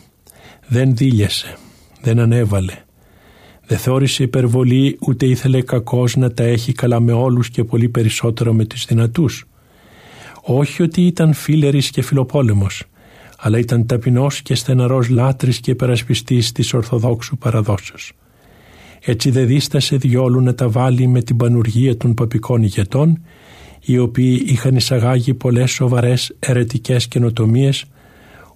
δεν δίλιασε, δεν ανέβαλε, δεν θεώρησε υπερβολή ούτε ήθελε κακός να τα έχει καλά με όλους και πολύ περισσότερο με τους δυνατούς. Όχι ότι ήταν φίλερης και φιλοπόλεμος, αλλά ήταν ταπεινός και στεναρός λάτρης και υπερασπιστής της Ορθοδόξου παραδόσεως. Έτσι δεν δίστασε διόλου να τα βάλει με την πανουργία των παπικών ηγετών, οι οποίοι είχαν εισαγάγει πολλές σοβαρές ερετικές καινοτομίες,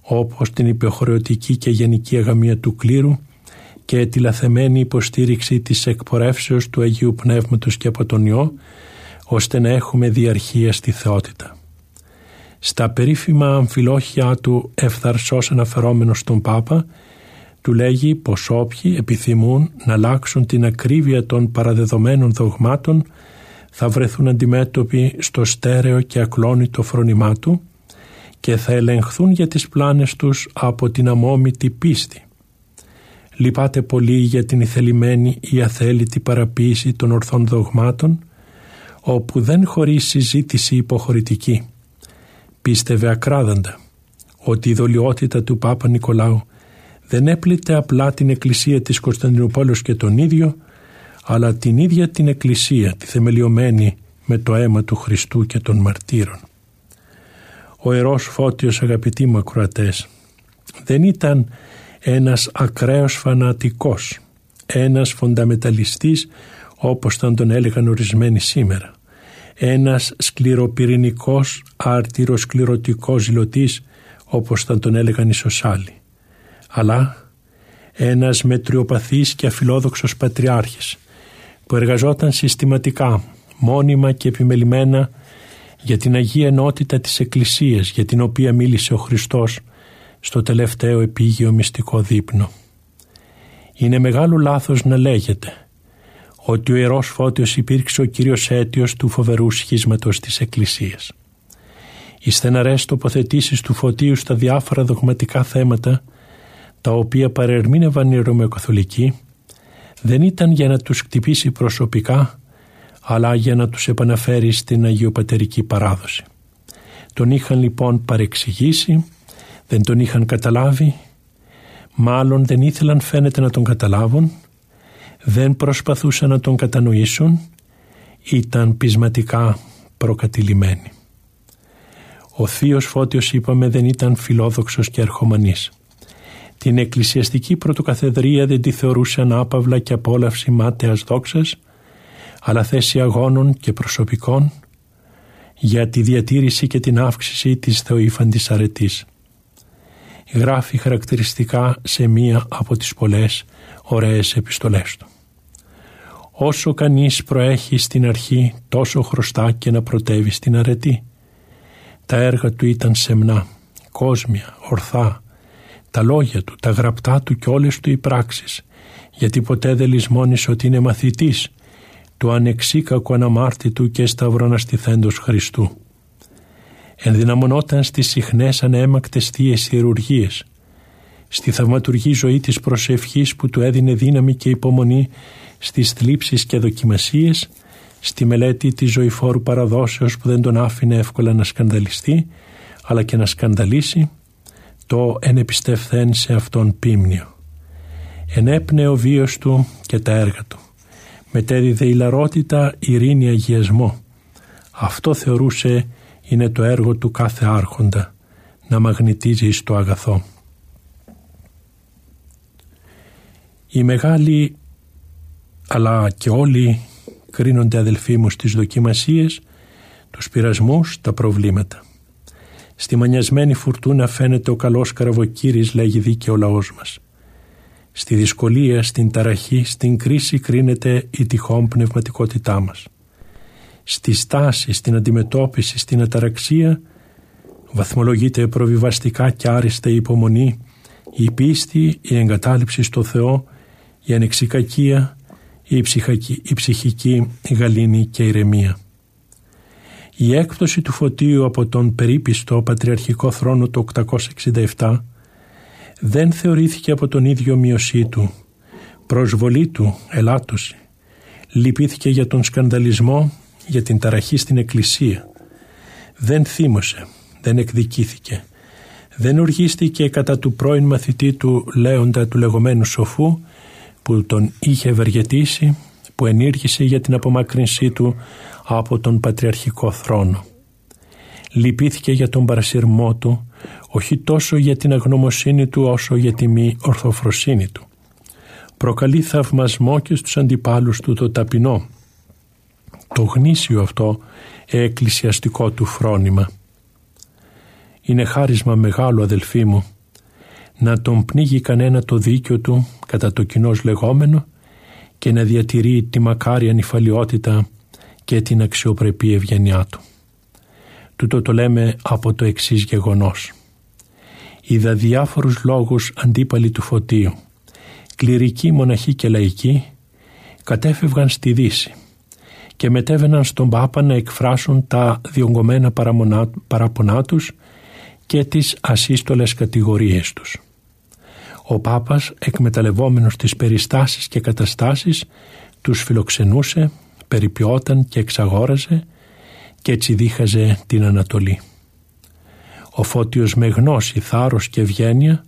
όπως την υπεχρεωτική και γενική αγαμία του κλήρου και τη λαθεμένη υποστήριξη της εκπορεύσεως του Αγίου Πνεύματος και από τον Υιό, ώστε να έχουμε διαρχία στη θεότητα. Στα περίφημα αμφιλόχια του ευθαρσός αναφερόμενος στον Πάπα, του λέγει πως όποιοι επιθυμούν να αλλάξουν την ακρίβεια των παραδεδομένων δογμάτων θα βρεθούν αντιμέτωποι στο στέρεο και ακλόνητο φρονημά του και θα ελεγχθούν για τις πλάνες τους από την αμόμητη πίστη. Λυπάται πολύ για την ηθελημένη ή αθέλητη παραποίηση των ορθών δογμάτων όπου δεν χωρεί συζήτηση υποχωρητική. Πίστευε ακράδαντα ότι η δολιότητα του Πάπα Νικολάου δεν έπλητε απλά την εκκλησία της Κωνσταντινούπολης και τον ίδιο, αλλά την ίδια την εκκλησία, τη θεμελιωμένη με το αίμα του Χριστού και των μαρτύρων. Ο Ιερός Φώτιος αγαπητοί μου ακροατές δεν ήταν ένας ακραίος φανατικός, ένας φονταμεταλιστής όπως θα τον έλεγαν ορισμένοι σήμερα, ένας σκληροπυρηνικός αρτυροσκληρωτικός ζηλωτής όπως θα τον έλεγαν οι σωσάλοι αλλά ένας μετριοπαθής και αφιλόδοξος πατριάρχης που εργαζόταν συστηματικά, μόνιμα και επιμελημένα για την Αγία Ενότητα της Εκκλησίας για την οποία μίλησε ο Χριστός στο τελευταίο επίγειο μυστικό δείπνο. Είναι μεγάλο λάθος να λέγεται ότι ο Ιερός Φώτιος υπήρξε ο κύριος αίτιος του φοβερού σχίσματος της Εκκλησίας. Οι στεναρές τοποθετήσεις του Φωτίου στα διάφορα δογματικά θέματα τα οποία παρερμήνευαν οι Ρωμαιοκαθολικοί δεν ήταν για να τους κτυπήσει προσωπικά αλλά για να τους επαναφέρει στην Αγιοπατερική παράδοση. Τον είχαν λοιπόν παρεξηγήσει, δεν τον είχαν καταλάβει, μάλλον δεν ήθελαν φαίνεται να τον καταλάβουν, δεν προσπαθούσαν να τον κατανοήσουν, ήταν πεισματικά προκατηλημένοι. Ο θείος Φώτιος είπαμε δεν ήταν φιλόδοξος και αρχομανής. Την εκκλησιαστική πρωτοκαθεδρία δεν τη θεωρούσε ανάπαυλα και απόλαυση μάταιας δόξας, αλλά θέση αγώνων και προσωπικών για τη διατήρηση και την αύξηση της θεοήφαντης αρετής. Γράφει χαρακτηριστικά σε μία από τις πολλές ωραίες επιστολές του. Όσο κανείς προέχει στην αρχή τόσο χρωστά και να προτεύει στην αρετή. Τα έργα του ήταν σεμνά, κόσμια, ορθά, τα λόγια του, τα γραπτά του και όλες του οι πράξεις, γιατί ποτέ δεν λησμόνησε ότι είναι μαθητής του ανεξίκακου αναμάρτητου και σταυροναστηθέντος Χριστού. Ενδυναμωνόταν στις συχνές ανέμακτες θείες χειρουργίες, στη θαυματουργή ζωή της προσευχής που του έδινε δύναμη και υπομονή στις θλίψεις και δοκιμασίες, στη μελέτη της ζωηφόρου παραδόσεως που δεν τον άφηνε εύκολα να σκανδαλιστεί, αλλά και να σκανδαλίσει, το ενεπιστευθέν σε αυτόν πίμνιο. Ενέπνεε ο βίος του και τα έργα του. Μετέδιδε ηλαρότητα, ειρήνη, αγιασμό. Αυτό θεωρούσε είναι το έργο του κάθε άρχοντα, να μαγνητίζει στο αγαθό. Οι μεγάλοι αλλά και όλοι κρίνονται αδελφοί μου στις δοκιμασίες, τους πειρασμούς, τα προβλήματα. Στη μανιασμένη φουρτούνα φαίνεται ο καλός καραβοκύρης λέγει δίκαιο ο λαός μας. Στη δυσκολία, στην ταραχή, στην κρίση κρίνεται η τυχόν πνευματικότητά μας. Στη στάση, στην αντιμετώπιση, στην αταραξία βαθμολογείται προβιβαστικά και άριστα η υπομονή, η πίστη, η εγκατάλειψη στο Θεό, η ανεξικακία, η, ψυχική, η ψυχική η γαλήνη και η ηρεμία. Η έκπτωση του φωτίου από τον περίπιστο πατριαρχικό θρόνο του 867 δεν θεωρήθηκε από τον ίδιο μειωσή του, προσβολή του, ελάττωση. Λυπήθηκε για τον σκανδαλισμό, για την ταραχή στην εκκλησία. Δεν θύμωσε, δεν εκδικήθηκε. Δεν οργίστηκε κατά του πρώην μαθητή του Λέοντα του λεγόμενου σοφού που τον είχε ευεργετήσει, που ενήργησε για την απομάκρυνσή του από τον πατριαρχικό θρόνο. Λυπήθηκε για τον παρασυρμό του, όχι τόσο για την αγνωμοσύνη του όσο για τη μη ορθοφροσύνη του. Προκαλεί θαυμασμό και στους αντιπάλους του το ταπεινό. Το γνήσιο αυτό εκκλησιαστικό του φρόνημα. Είναι χάρισμα μεγάλο αδελφοί μου να τον πνίγει κανένα το δίκιο του κατά το κοινός λεγόμενο και να διατηρεί τη μακάρια νυφαλιότητα και την αξιοπρεπή ευγενιά του. Τούτο το λέμε από το εξής γεγονός. Είδα διάφορους λόγους αντίπαλοι του φωτίου, κληρικοί, μοναχοί και λαϊκοί, κατέφευγαν στη Δύση και μετέβαιναν στον Πάπα να εκφράσουν τα διογκωμένα παραπονά τους και τις ασύστολες κατηγορίες τους. Ο Πάπας, εκμεταλλευόμενος τις περιστάσεις και καταστάσεις, τους φιλοξενούσε, περιποιόταν και εξαγόραζε και έτσι δίχαζε την Ανατολή. Ο Φώτιος με γνώση, θάρρος και ευγένεια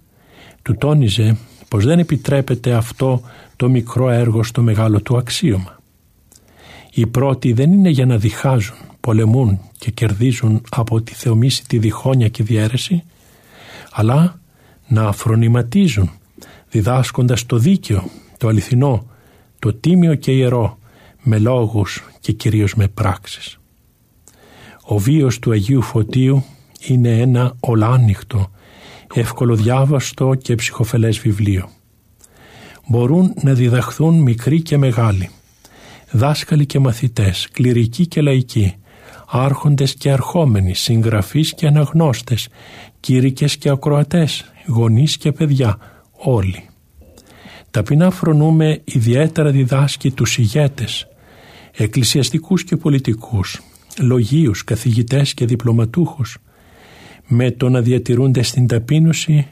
του τόνιζε πως δεν επιτρέπεται αυτό το μικρό έργο στο μεγάλο του αξίωμα. Οι πρώτοι δεν είναι για να διχάζουν, πολεμούν και κερδίζουν από τη θεομήση τη διχόνοια και διαίρεση, αλλά να αφρονηματίζουν, διδάσκοντας το δίκαιο, το αληθινό, το τίμιο και ιερό, με λόγους και κυρίως με πράξεις. Ο βίος του Αγίου Φωτίου είναι ένα ολάνυχτο, ευκολοδιάβαστο και ψυχοφελές βιβλίο. Μπορούν να διδαχθούν μικροί και μεγάλοι, δάσκαλοι και μαθητές, κληρικοί και λαϊκοί, άρχοντες και αρχόμενοι, συγγραφείς και αναγνώστες, κήρυκες και ακροατές, γονείς και παιδιά, όλοι. Ταπεινά φρονούμε ιδιαίτερα διδάσκει τους ηγέτες, εκκλησιαστικούς και πολιτικούς, λογίους, καθηγητές και διπλωματούχους, με το να διατηρούνται στην ταπείνωση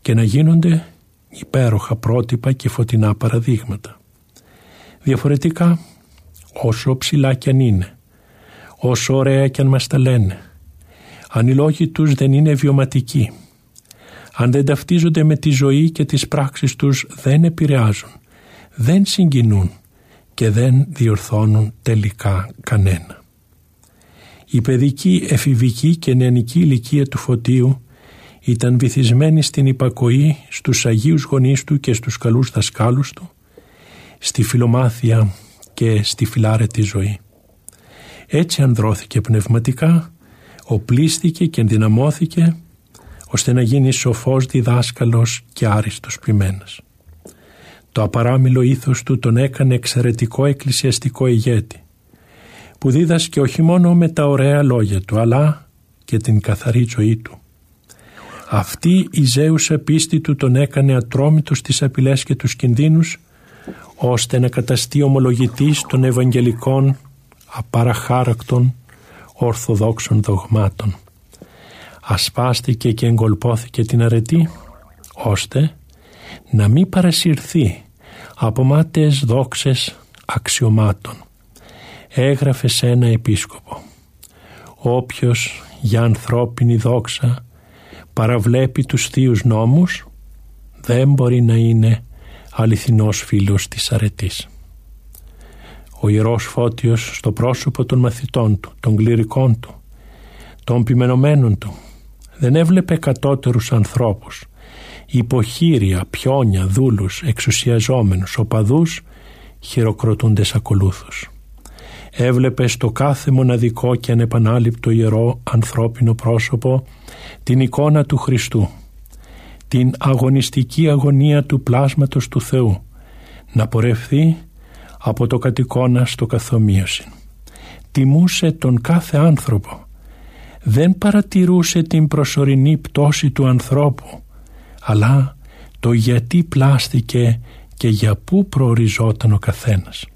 και να γίνονται υπέροχα πρότυπα και φωτεινά παραδείγματα. Διαφορετικά, όσο ψηλά κι αν είναι, όσο ωραία κι αν μας τα λένε, αν οι λόγοι τους δεν είναι βιωματικοί, αν δεν ταυτίζονται με τη ζωή και τις πράξεις τους δεν επηρεάζουν, δεν συγκινούν και δεν διορθώνουν τελικά κανένα. Η παιδική, εφηβική και νεανική ηλικία του Φωτίου ήταν βυθισμένη στην υπακοή στους Αγίους γονείς του και στους καλούς δασκάλους του, στη φιλομάθεια και στη φιλάρετη ζωή. Έτσι ανδρώθηκε πνευματικά, οπλίστηκε και ενδυναμώθηκε ώστε να γίνει σοφός διδάσκαλος και άριστος ποιμένας. Το απαράμιλο ήθος του τον έκανε εξαιρετικό εκκλησιαστικό ηγέτη που δίδασκε όχι μόνο με τα ωραία λόγια του αλλά και την καθαρή ζωή του. Αυτή η ζέουσα πίστη του τον έκανε ατρόμητος στις απειλές και τους κινδύνους ώστε να καταστεί ομολογητής των Ευαγγελικών απαραχάρακτων ορθοδόξων δογμάτων. Ασπάστηκε και εγκολπώθηκε την αρετή ώστε να μην παρασυρθεί από μάταιες δόξες αξιωμάτων. Έγραφε σε ένα επίσκοπο «Όποιος για ανθρώπινη δόξα παραβλέπει τους θείους νόμους δεν μπορεί να είναι αληθινός φίλος της αρετής. Ο Ιερός Φώτιος στο πρόσωπο των μαθητών του, των κληρικών του, των πειμενωμένων του, δεν έβλεπε κατώτερους ανθρώπους, υποχείρια, πιόνια, δούλους, εξουσιαζόμενους, οπαδούς, χειροκροτούντες ακολούθους. Έβλεπε στο κάθε μοναδικό και ανεπανάληπτο ιερό ανθρώπινο πρόσωπο την εικόνα του Χριστού, την αγωνιστική αγωνία του πλάσματος του Θεού, να πορευθεί από το κατοικώνα στο καθομοίωση. Τιμούσε τον κάθε άνθρωπο. Δεν παρατηρούσε την προσωρινή πτώση του ανθρώπου, αλλά το γιατί πλάστηκε και για πού προοριζόταν ο καθένας.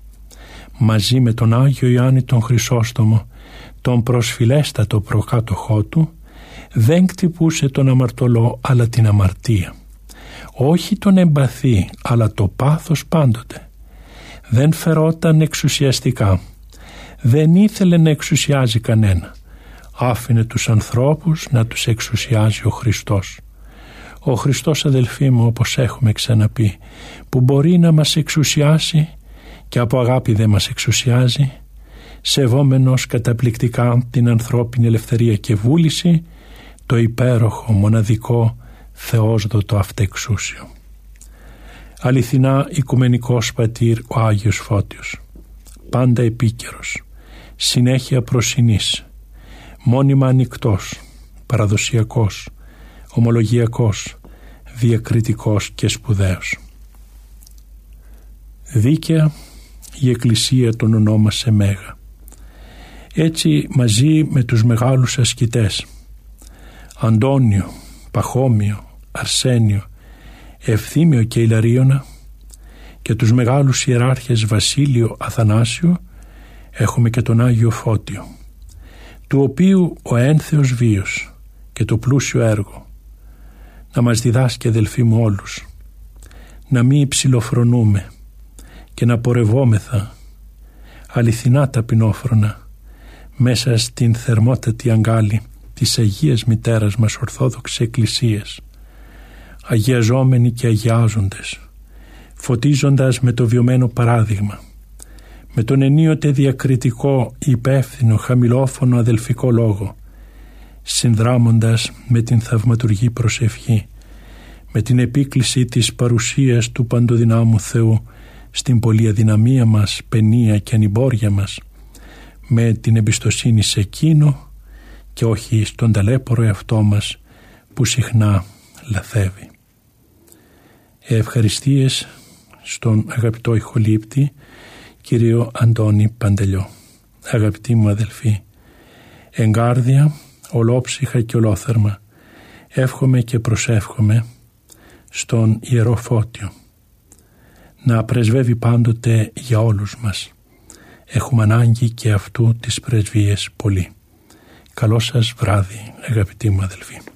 Μαζί με τον Άγιο Ιωάννη τον Χρυσόστομο, τον προσφυλέστατο προκάτοχό του, δεν κτυπούσε τον αμαρτωλό αλλά την αμαρτία. όχι τον εμπαθή αλλά το πάθος πάντοτε. Δεν φερόταν εξουσιαστικά. Δεν ήθελε να εξουσιάζει κανένα. Άφηνε τους ανθρώπους να τους εξουσιάζει ο Χριστός. Ο Χριστός αδελφοί μου όπως έχουμε ξαναπεί που μπορεί να μας εξουσιάσει και από αγάπη δεν μας εξουσιάζει σεβόμενος καταπληκτικά την ανθρώπινη ελευθερία και βούληση το υπέροχο, μοναδικό, θεόσδοτο αυτεξούσιο. Αληθινά οικουμενικός πατήρ ο Άγιος Φώτιος, πάντα επίκαιρος, συνέχεια προσινής, μόνιμα ανοιχτός, παραδοσιακός, ομολογιακός, διακριτικός και σπουδαίος. Δίκαια η Εκκλησία τον ονόμασε Μέγα. Έτσι μαζί με τους μεγάλους ασκητές. Αντώνιο, Παχώμιο, Αρσένιο, Ευθύμιο και Ηλαρίωνα και τους μεγάλους ιεράρχες Βασίλειο Αθανάσιο έχουμε και τον Άγιο Φώτιο του οποίου ο ένθεος βίος και το πλούσιο έργο να μας διδάσκει αδελφοί μου όλους να μην υψηλοφρονούμε και να πορευόμεθα αληθινά ταπεινόφρονα μέσα στην θερμότατη αγκάλη της Αγίας Μητέρας μας Ορθόδοξης Εκκλησίας αγιαζόμενοι και αγιάζοντες φωτίζοντας με το βιωμένο παράδειγμα με τον ενίοτε διακριτικό υπεύθυνο χαμηλόφωνο αδελφικό λόγο συνδράμοντας με την θαυματουργή προσευχή με την επίκληση της παρουσίας του παντοδυνάμου Θεού στην πολυαδυναμία μας, παινία και ανυμπόρια μας με την εμπιστοσύνη σε Εκείνο και όχι στον ταλέπορο εαυτό μας που συχνά λαθεύει. Ευχαριστίες στον αγαπητό ηχολήπτη κύριο Αντώνη Παντελιό. Αγαπητοί μου αδελφοί, εγκάρδια, ολόψυχα και ολόθερμα, εύχομαι και προσεύχομαι στον Ιερό Φώτιο να πρεσβεύει πάντοτε για όλους μας. Έχουμε ανάγκη και αυτού τις πρεσβείες πολύ. Καλό σας βράδυ αγαπητοί μου αδελφοί.